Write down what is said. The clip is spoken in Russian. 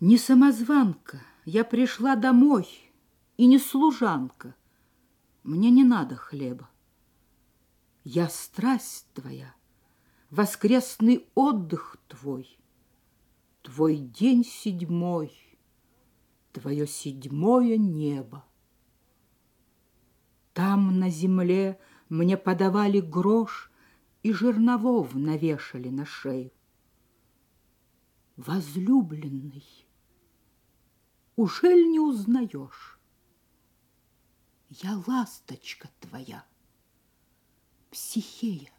Не самозванка, я пришла домой, и не служанка. Мне не надо хлеба. Я страсть твоя, воскресный отдых твой, Твой день седьмой, твое седьмое небо. Там на земле мне подавали грош И жерновов навешали на шею. Возлюбленный, ужель не узнаешь? Я ласточка твоя, психея.